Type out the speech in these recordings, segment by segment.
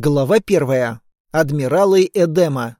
Глава первая. Адмиралы Эдема.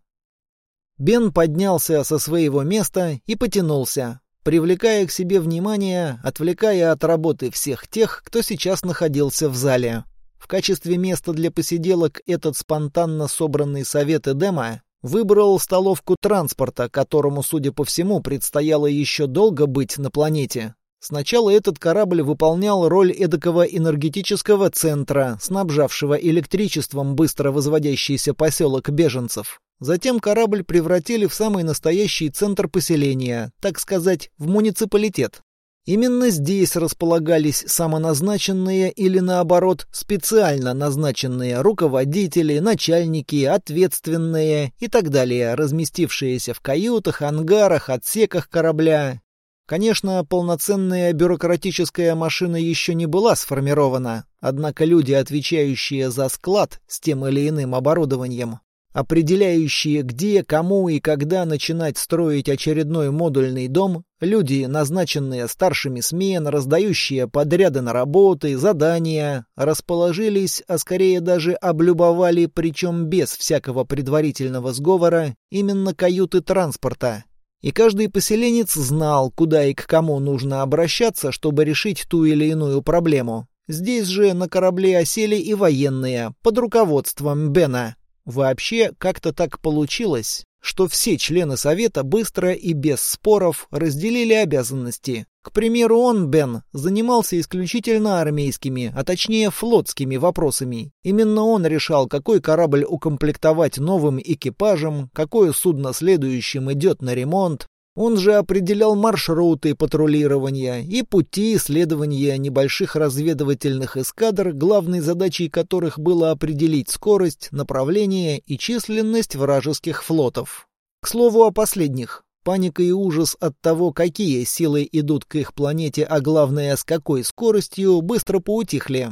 Бен поднялся со своего места и потянулся, привлекая к себе внимание, отвлекая от работы всех тех, кто сейчас находился в зале. В качестве места для посиделок этот спонтанно собранный совет Эдема выбрал столовку транспорта, которому, судя по всему, предстояло еще долго быть на планете. Сначала этот корабль выполнял роль эдакого энергетического центра, снабжавшего электричеством быстро возводящийся поселок беженцев. Затем корабль превратили в самый настоящий центр поселения, так сказать, в муниципалитет. Именно здесь располагались самоназначенные или, наоборот, специально назначенные руководители, начальники, ответственные и так далее, разместившиеся в каютах, ангарах, отсеках корабля Конечно, полноценная бюрократическая машина еще не была сформирована, однако люди, отвечающие за склад с тем или иным оборудованием, определяющие, где, кому и когда начинать строить очередной модульный дом, люди, назначенные старшими смен, раздающие подряды на работы, задания, расположились, а скорее даже облюбовали, причем без всякого предварительного сговора, именно каюты транспорта, и каждый поселенец знал, куда и к кому нужно обращаться, чтобы решить ту или иную проблему. Здесь же на корабле осели и военные, под руководством Бена. Вообще, как-то так получилось, что все члены Совета быстро и без споров разделили обязанности. К примеру, он, Бен, занимался исключительно армейскими, а точнее флотскими вопросами. Именно он решал, какой корабль укомплектовать новым экипажем, какое судно следующим идет на ремонт. Он же определял маршруты патрулирования и пути исследования небольших разведывательных эскадр, главной задачей которых было определить скорость, направление и численность вражеских флотов. К слову о последних. Паника и ужас от того, какие силы идут к их планете, а главное, с какой скоростью, быстро поутихли.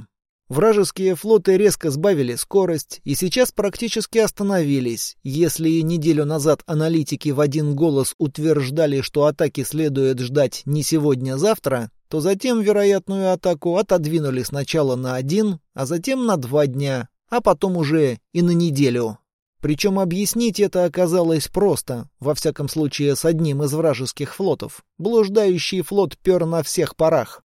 Вражеские флоты резко сбавили скорость и сейчас практически остановились. Если неделю назад аналитики в один голос утверждали, что атаки следует ждать не сегодня-завтра, то затем вероятную атаку отодвинули сначала на один, а затем на два дня, а потом уже и на неделю. Причем объяснить это оказалось просто, во всяком случае с одним из вражеских флотов. Блуждающий флот пер на всех парах.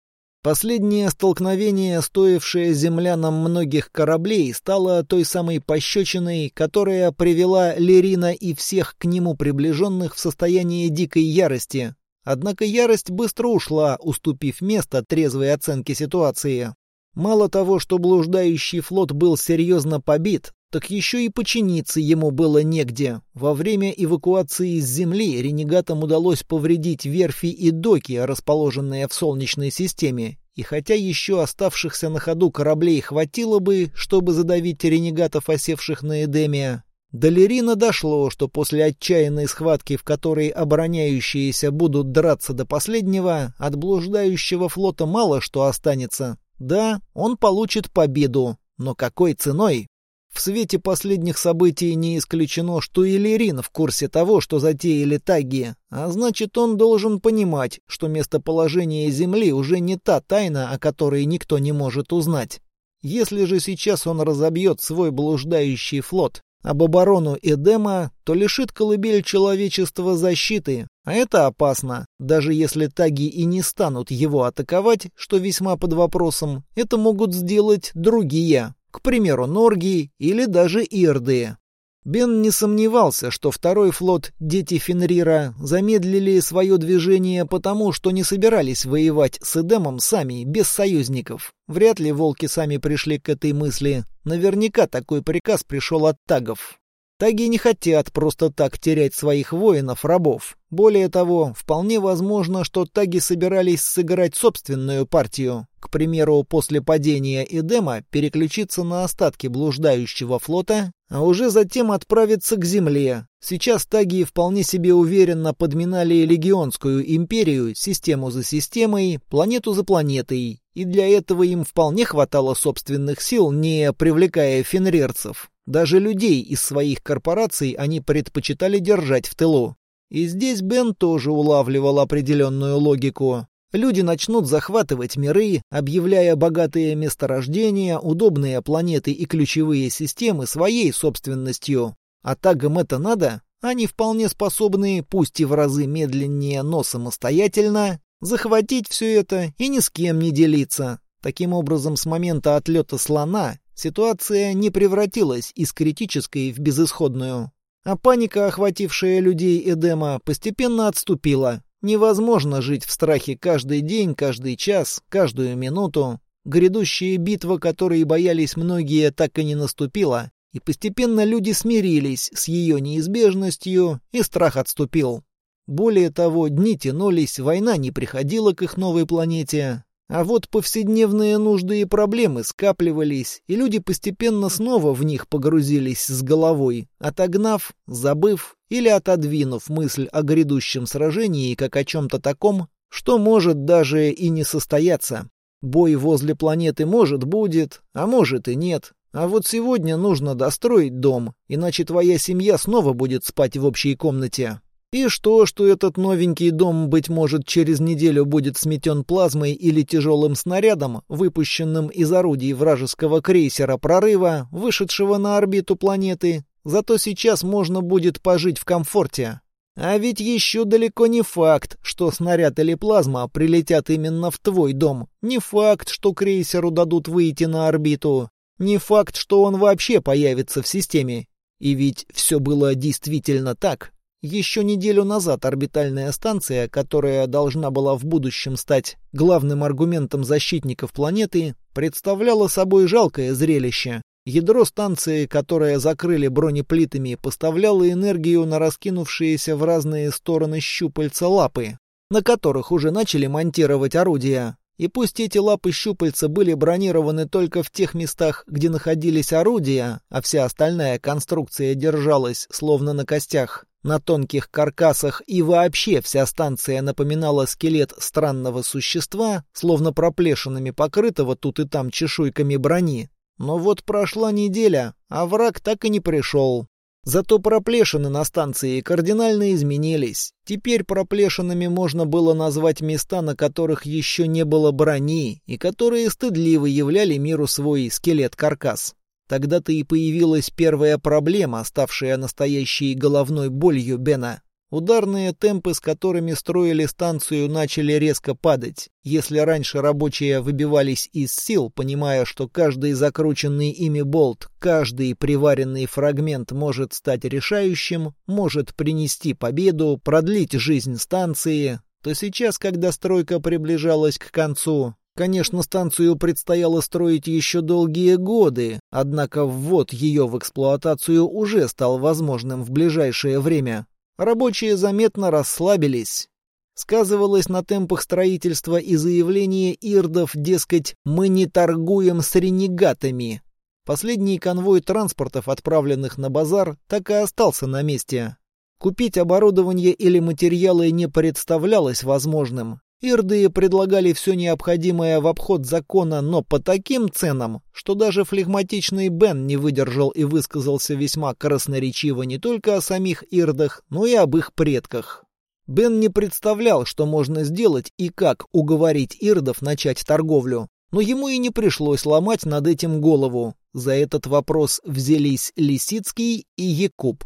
Последнее столкновение, стоившее землянам многих кораблей, стало той самой пощечиной, которая привела Лерина и всех к нему приближенных в состояние дикой ярости. Однако ярость быстро ушла, уступив место трезвой оценке ситуации. Мало того, что блуждающий флот был серьезно побит, так еще и починиться ему было негде. Во время эвакуации из Земли ренегатам удалось повредить верфи и доки, расположенные в Солнечной системе, и хотя еще оставшихся на ходу кораблей хватило бы, чтобы задавить ренегатов, осевших на Эдемия, до дошло, что после отчаянной схватки, в которой обороняющиеся будут драться до последнего, от блуждающего флота мало что останется. Да, он получит победу, но какой ценой? В свете последних событий не исключено, что и Лерин в курсе того, что затеяли таги, а значит, он должен понимать, что местоположение Земли уже не та тайна, о которой никто не может узнать. Если же сейчас он разобьет свой блуждающий флот об оборону Эдема, то лишит колыбель человечества защиты, а это опасно. Даже если таги и не станут его атаковать, что весьма под вопросом, это могут сделать другие, к примеру, Норги или даже Ирды. Бен не сомневался, что второй флот «Дети Фенрира» замедлили свое движение потому, что не собирались воевать с Эдемом сами, без союзников. Вряд ли волки сами пришли к этой мысли. Наверняка такой приказ пришел от тагов. Таги не хотят просто так терять своих воинов-рабов. Более того, вполне возможно, что таги собирались сыграть собственную партию. К примеру, после падения Эдема переключиться на остатки блуждающего флота, а уже затем отправиться к земле. Сейчас таги вполне себе уверенно подминали легионскую империю, систему за системой, планету за планетой, и для этого им вполне хватало собственных сил, не привлекая фенрерцев. Даже людей из своих корпораций они предпочитали держать в тылу. И здесь Бен тоже улавливал определенную логику. Люди начнут захватывать миры, объявляя богатые месторождения, удобные планеты и ключевые системы своей собственностью. А тагам это надо? Они вполне способны, пусть и в разы медленнее, но самостоятельно, захватить все это и ни с кем не делиться. Таким образом, с момента отлета слона ситуация не превратилась из критической в безысходную. А паника, охватившая людей Эдема, постепенно отступила. Невозможно жить в страхе каждый день, каждый час, каждую минуту. Грядущая битва, которой боялись многие, так и не наступила, и постепенно люди смирились с ее неизбежностью, и страх отступил. Более того, дни тянулись, война не приходила к их новой планете, а вот повседневные нужды и проблемы скапливались, и люди постепенно снова в них погрузились с головой, отогнав, забыв или отодвинув мысль о грядущем сражении как о чем-то таком, что может даже и не состояться. Бой возле планеты может будет, а может и нет, а вот сегодня нужно достроить дом, иначе твоя семья снова будет спать в общей комнате. И что, что этот новенький дом, быть может, через неделю будет сметен плазмой или тяжелым снарядом, выпущенным из орудий вражеского крейсера прорыва, вышедшего на орбиту планеты, зато сейчас можно будет пожить в комфорте. А ведь еще далеко не факт, что снаряд или плазма прилетят именно в твой дом. Не факт, что крейсеру дадут выйти на орбиту. Не факт, что он вообще появится в системе. И ведь все было действительно так. Еще неделю назад орбитальная станция, которая должна была в будущем стать главным аргументом защитников планеты, представляла собой жалкое зрелище. Ядро станции, которое закрыли бронеплитами, поставляло энергию на раскинувшиеся в разные стороны щупальца лапы, на которых уже начали монтировать орудия. И пусть эти лапы-щупальца были бронированы только в тех местах, где находились орудия, а вся остальная конструкция держалась, словно на костях, на тонких каркасах, и вообще вся станция напоминала скелет странного существа, словно проплешинами покрытого тут и там чешуйками брони. Но вот прошла неделя, а враг так и не пришел. Зато проплешины на станции кардинально изменились. Теперь проплешинами можно было назвать места, на которых еще не было брони, и которые стыдливо являли миру свой скелет-каркас. Тогда-то и появилась первая проблема, ставшая настоящей головной болью Бена. Ударные темпы, с которыми строили станцию, начали резко падать. Если раньше рабочие выбивались из сил, понимая, что каждый закрученный ими болт, каждый приваренный фрагмент может стать решающим, может принести победу, продлить жизнь станции, то сейчас, когда стройка приближалась к концу, Конечно, станцию предстояло строить еще долгие годы, однако ввод ее в эксплуатацию уже стал возможным в ближайшее время. Рабочие заметно расслабились. Сказывалось на темпах строительства и заявление ирдов, дескать, «мы не торгуем с ренегатами». Последний конвой транспортов, отправленных на базар, так и остался на месте. Купить оборудование или материалы не представлялось возможным. Ирды предлагали все необходимое в обход закона, но по таким ценам, что даже флегматичный Бен не выдержал и высказался весьма красноречиво не только о самих ирдах, но и об их предках. Бен не представлял, что можно сделать и как уговорить ирдов начать торговлю. Но ему и не пришлось ломать над этим голову. За этот вопрос взялись Лисицкий и Якуб.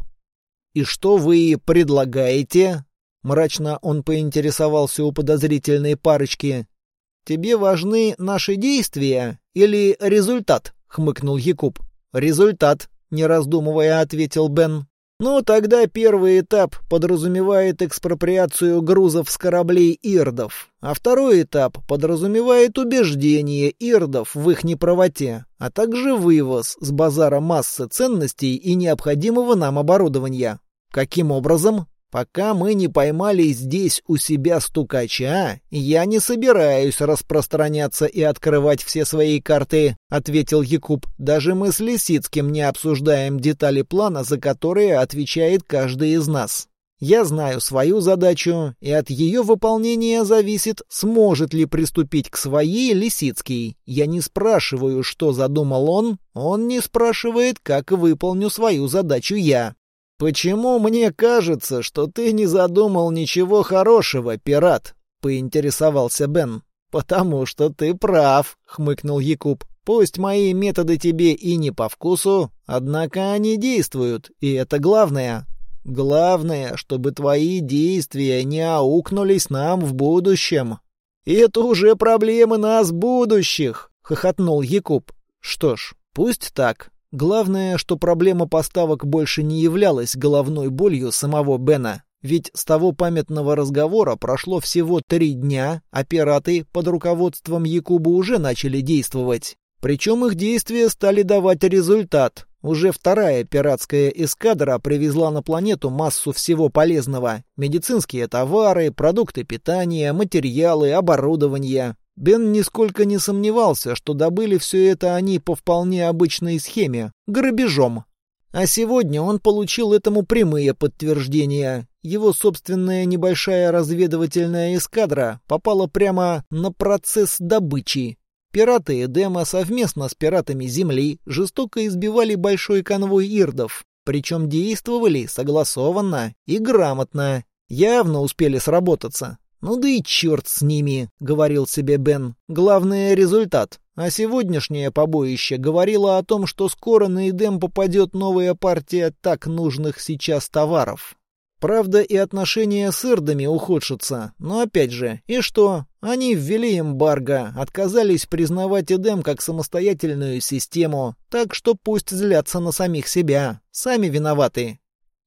«И что вы предлагаете?» Мрачно он поинтересовался у подозрительной парочки. «Тебе важны наши действия или результат?» — хмыкнул Якуб. «Результат», — не раздумывая ответил Бен. «Ну, тогда первый этап подразумевает экспроприацию грузов с кораблей ирдов, а второй этап подразумевает убеждение ирдов в их неправоте, а также вывоз с базара массы ценностей и необходимого нам оборудования. Каким образом?» Пока мы не поймали здесь у себя стукача, я не собираюсь распространяться и открывать все свои карты, ответил Якуб. Даже мы с Лисицким не обсуждаем детали плана, за которые отвечает каждый из нас. Я знаю свою задачу, и от ее выполнения зависит, сможет ли приступить к своей Лисицкий. Я не спрашиваю, что задумал он, он не спрашивает, как выполню свою задачу я. «Почему мне кажется, что ты не задумал ничего хорошего, пират?» — поинтересовался Бен. «Потому что ты прав», — хмыкнул Якуб. «Пусть мои методы тебе и не по вкусу, однако они действуют, и это главное. Главное, чтобы твои действия не аукнулись нам в будущем». «Это уже проблемы нас будущих», — хохотнул Якуб. «Что ж, пусть так. Главное, что проблема поставок больше не являлась головной болью самого Бена. Ведь с того памятного разговора прошло всего три дня, а пираты под руководством Якуба уже начали действовать. Причем их действия стали давать результат. Уже вторая пиратская эскадра привезла на планету массу всего полезного. Медицинские товары, продукты питания, материалы, оборудование. Бен нисколько не сомневался, что добыли все это они по вполне обычной схеме – грабежом. А сегодня он получил этому прямые подтверждения. Его собственная небольшая разведывательная эскадра попала прямо на процесс добычи. Пираты Эдема совместно с пиратами Земли жестоко избивали большой конвой ирдов, причем действовали согласованно и грамотно. Явно успели сработаться. «Ну да и черт с ними», — говорил себе Бен. «Главное — результат. А сегодняшнее побоище говорило о том, что скоро на Эдем попадет новая партия так нужных сейчас товаров. Правда, и отношения с ирдами ухудшатся. Но опять же, и что? Они ввели эмбарго, отказались признавать Эдем как самостоятельную систему, так что пусть злятся на самих себя. Сами виноваты.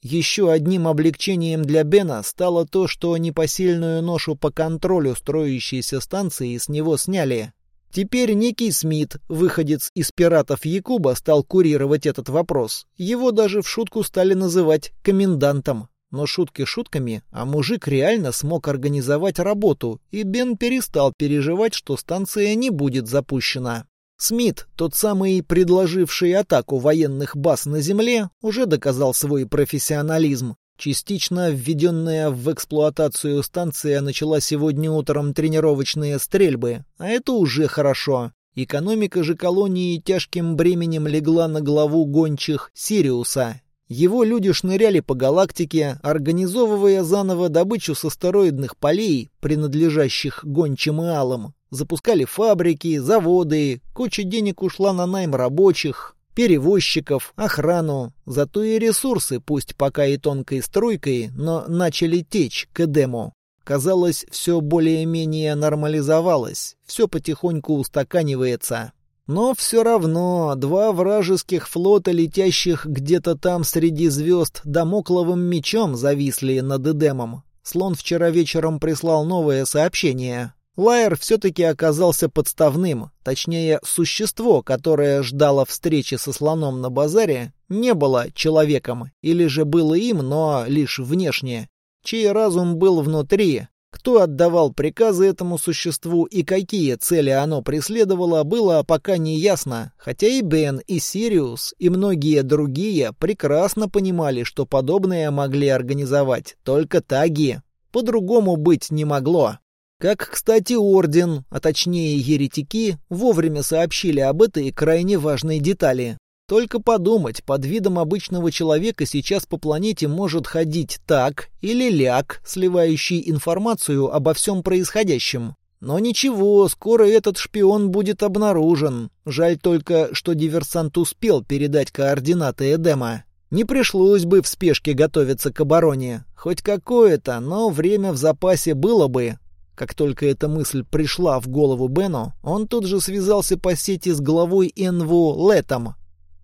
Еще одним облегчением для Бена стало то, что непосильную ношу по контролю строящейся станции с него сняли. Теперь некий Смит, выходец из пиратов Якуба, стал курировать этот вопрос. Его даже в шутку стали называть комендантом. Но шутки шутками, а мужик реально смог организовать работу, и Бен перестал переживать, что станция не будет запущена. Смит, тот самый предложивший атаку военных баз на Земле, уже доказал свой профессионализм. Частично введенная в эксплуатацию станция начала сегодня утром тренировочные стрельбы, а это уже хорошо. Экономика же колонии тяжким бременем легла на главу гончих Сириуса. Его люди шныряли по галактике, организовывая заново добычу с астероидных полей, принадлежащих гончим и алым. Запускали фабрики, заводы, куча денег ушла на найм рабочих, перевозчиков, охрану. Зато и ресурсы, пусть пока и тонкой струйкой, но начали течь к Эдему. Казалось, все более-менее нормализовалось, все потихоньку устаканивается. Но все равно два вражеских флота, летящих где-то там среди звезд, домокловым мечом зависли над Эдемом. Слон вчера вечером прислал новое сообщение. Лайер все-таки оказался подставным, точнее, существо, которое ждало встречи со слоном на базаре, не было человеком, или же было им, но лишь внешне, чей разум был внутри. Кто отдавал приказы этому существу и какие цели оно преследовало, было пока не ясно, хотя и Бен, и Сириус, и многие другие прекрасно понимали, что подобное могли организовать только таги. По-другому быть не могло. Как, кстати, Орден, а точнее еретики, вовремя сообщили об этой крайне важной детали. Только подумать, под видом обычного человека сейчас по планете может ходить так или ляг, сливающий информацию обо всем происходящем. Но ничего, скоро этот шпион будет обнаружен. Жаль только, что диверсант успел передать координаты Эдема. Не пришлось бы в спешке готовиться к обороне. Хоть какое-то, но время в запасе было бы, как только эта мысль пришла в голову Бену, он тут же связался по сети с главой НВУ Летом.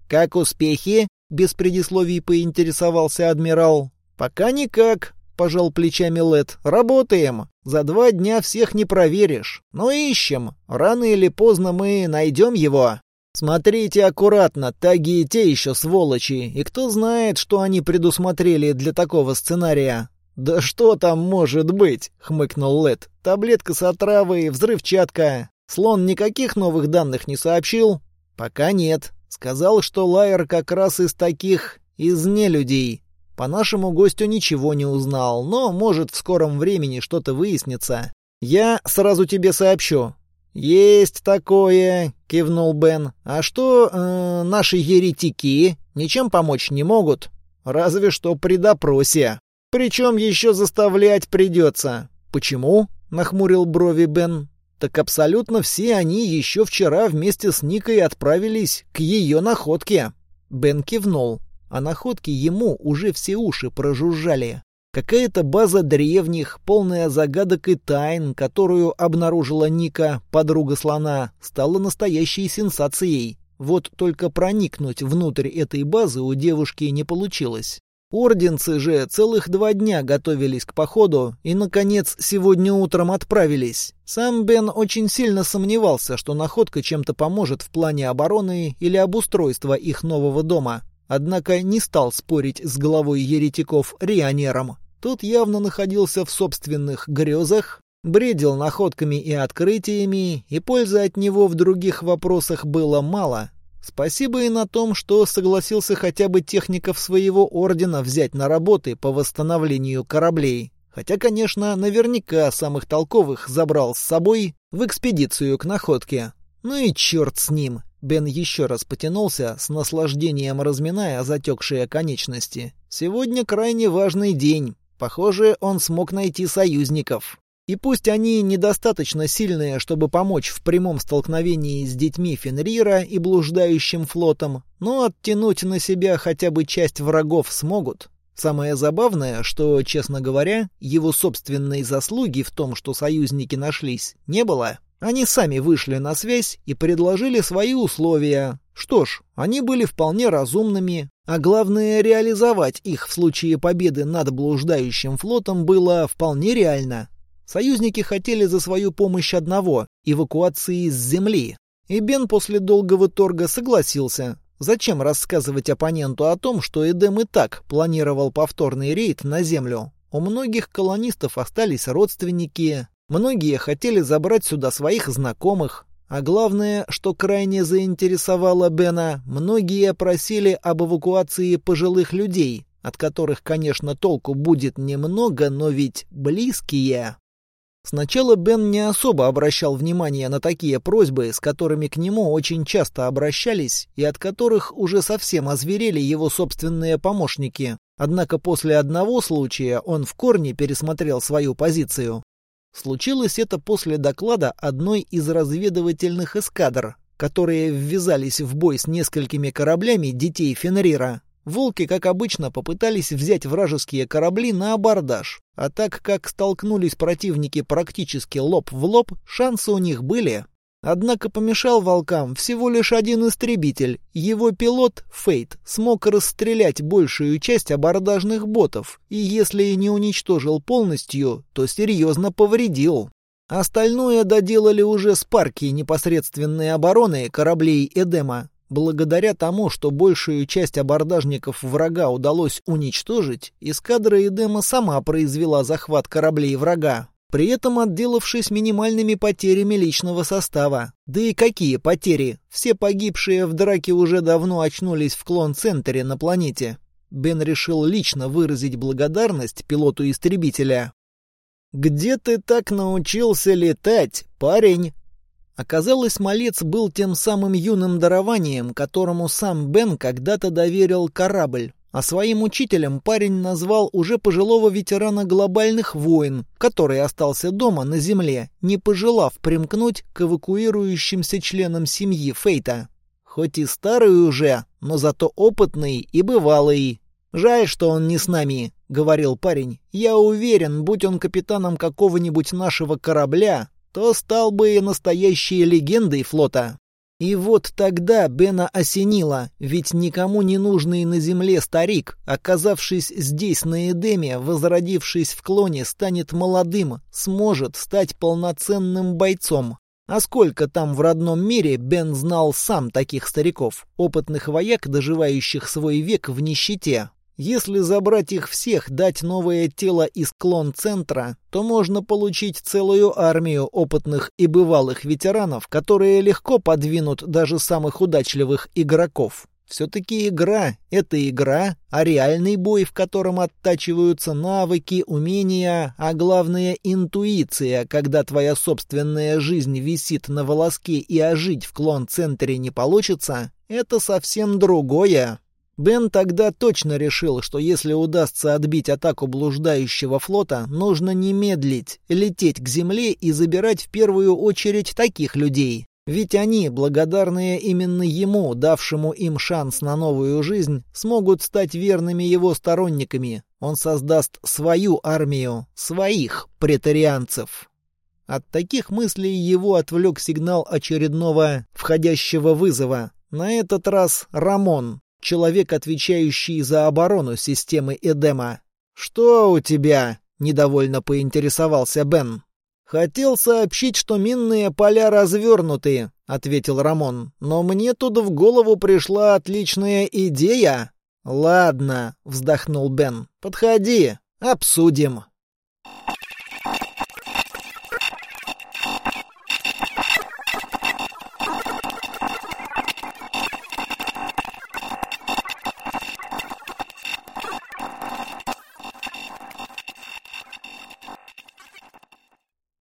«Как успехи?» — без предисловий поинтересовался адмирал. «Пока никак», — пожал плечами Лет. «Работаем. За два дня всех не проверишь. Но ищем. Рано или поздно мы найдем его». «Смотрите аккуратно, таги и те еще сволочи, и кто знает, что они предусмотрели для такого сценария. «Да что там может быть?» — хмыкнул Лед. «Таблетка с отравой, взрывчатка. Слон никаких новых данных не сообщил?» «Пока нет. Сказал, что Лайер как раз из таких, из нелюдей. По нашему гостю ничего не узнал, но, может, в скором времени что-то выяснится. Я сразу тебе сообщу». «Есть такое», — кивнул Бен. «А что э, наши еретики? Ничем помочь не могут? Разве что при допросе». Причем еще заставлять придется. Почему? — нахмурил брови Бен. «Так абсолютно все они еще вчера вместе с Никой отправились к ее находке». Бен кивнул, а находки ему уже все уши прожужжали. Какая-то база древних, полная загадок и тайн, которую обнаружила Ника, подруга слона, стала настоящей сенсацией. Вот только проникнуть внутрь этой базы у девушки не получилось. Орденцы же целых два дня готовились к походу и, наконец, сегодня утром отправились. Сам Бен очень сильно сомневался, что находка чем-то поможет в плане обороны или обустройства их нового дома. Однако не стал спорить с головой еретиков Рионером. Тот явно находился в собственных грезах, бредил находками и открытиями, и пользы от него в других вопросах было мало. Спасибо и на том, что согласился хотя бы техников своего ордена взять на работы по восстановлению кораблей. Хотя, конечно, наверняка самых толковых забрал с собой в экспедицию к находке. Ну и черт с ним. Бен еще раз потянулся, с наслаждением разминая затекшие конечности. Сегодня крайне важный день. Похоже, он смог найти союзников. И пусть они недостаточно сильные, чтобы помочь в прямом столкновении с детьми Фенрира и блуждающим флотом, но оттянуть на себя хотя бы часть врагов смогут. Самое забавное, что, честно говоря, его собственной заслуги в том, что союзники нашлись, не было. Они сами вышли на связь и предложили свои условия. Что ж, они были вполне разумными, а главное, реализовать их в случае победы над блуждающим флотом было вполне реально. Союзники хотели за свою помощь одного — эвакуации с Земли. И Бен после долгого торга согласился. Зачем рассказывать оппоненту о том, что Эдем и так планировал повторный рейд на Землю? У многих колонистов остались родственники, многие хотели забрать сюда своих знакомых, а главное, что крайне заинтересовало Бена, многие просили об эвакуации пожилых людей, от которых, конечно, толку будет немного, но ведь близкие. Сначала Бен не особо обращал внимание на такие просьбы, с которыми к нему очень часто обращались и от которых уже совсем озверели его собственные помощники. Однако после одного случая он в корне пересмотрел свою позицию. Случилось это после доклада одной из разведывательных эскадр, которые ввязались в бой с несколькими кораблями детей Фенрира. Волки, как обычно, попытались взять вражеские корабли на абордаж, а так как столкнулись противники практически лоб в лоб, шансы у них были. Однако помешал волкам всего лишь один истребитель. Его пилот, Фейт, смог расстрелять большую часть абордажных ботов, и если и не уничтожил полностью, то серьезно повредил. Остальное доделали уже спарки непосредственной обороны кораблей Эдема. Благодаря тому, что большую часть абордажников врага удалось уничтожить, эскадра Эдема сама произвела захват кораблей врага, при этом отделавшись минимальными потерями личного состава. Да и какие потери? Все погибшие в драке уже давно очнулись в клон-центре на планете. Бен решил лично выразить благодарность пилоту истребителя. «Где ты так научился летать, парень?» Оказалось, малец был тем самым юным дарованием, которому сам Бен когда-то доверил корабль. А своим учителем парень назвал уже пожилого ветерана глобальных войн, который остался дома на земле, не пожелав примкнуть к эвакуирующимся членам семьи Фейта. Хоть и старый уже, но зато опытный и бывалый. «Жаль, что он не с нами», — говорил парень. «Я уверен, будь он капитаном какого-нибудь нашего корабля, то стал бы настоящей легендой флота. И вот тогда Бена осенило, ведь никому не нужный на земле старик, оказавшись здесь на Эдеме, возродившись в клоне, станет молодым, сможет стать полноценным бойцом. А сколько там в родном мире Бен знал сам таких стариков, опытных вояк, доживающих свой век в нищете. Если забрать их всех, дать новое тело из клон-центра, то можно получить целую армию опытных и бывалых ветеранов, которые легко подвинут даже самых удачливых игроков. Все-таки игра — это игра, а реальный бой, в котором оттачиваются навыки, умения, а главное — интуиция, когда твоя собственная жизнь висит на волоске и ожить в клон-центре не получится, это совсем другое. Бен тогда точно решил, что если удастся отбить атаку блуждающего флота, нужно не медлить, лететь к земле и забирать в первую очередь таких людей. Ведь они, благодарные именно ему, давшему им шанс на новую жизнь, смогут стать верными его сторонниками. Он создаст свою армию, своих претарианцев. От таких мыслей его отвлек сигнал очередного входящего вызова. На этот раз Рамон, человек, отвечающий за оборону системы Эдема. «Что у тебя?» — недовольно поинтересовался Бен. «Хотел сообщить, что минные поля развернуты», — ответил Рамон. «Но мне тут в голову пришла отличная идея». «Ладно», — вздохнул Бен. «Подходи, обсудим».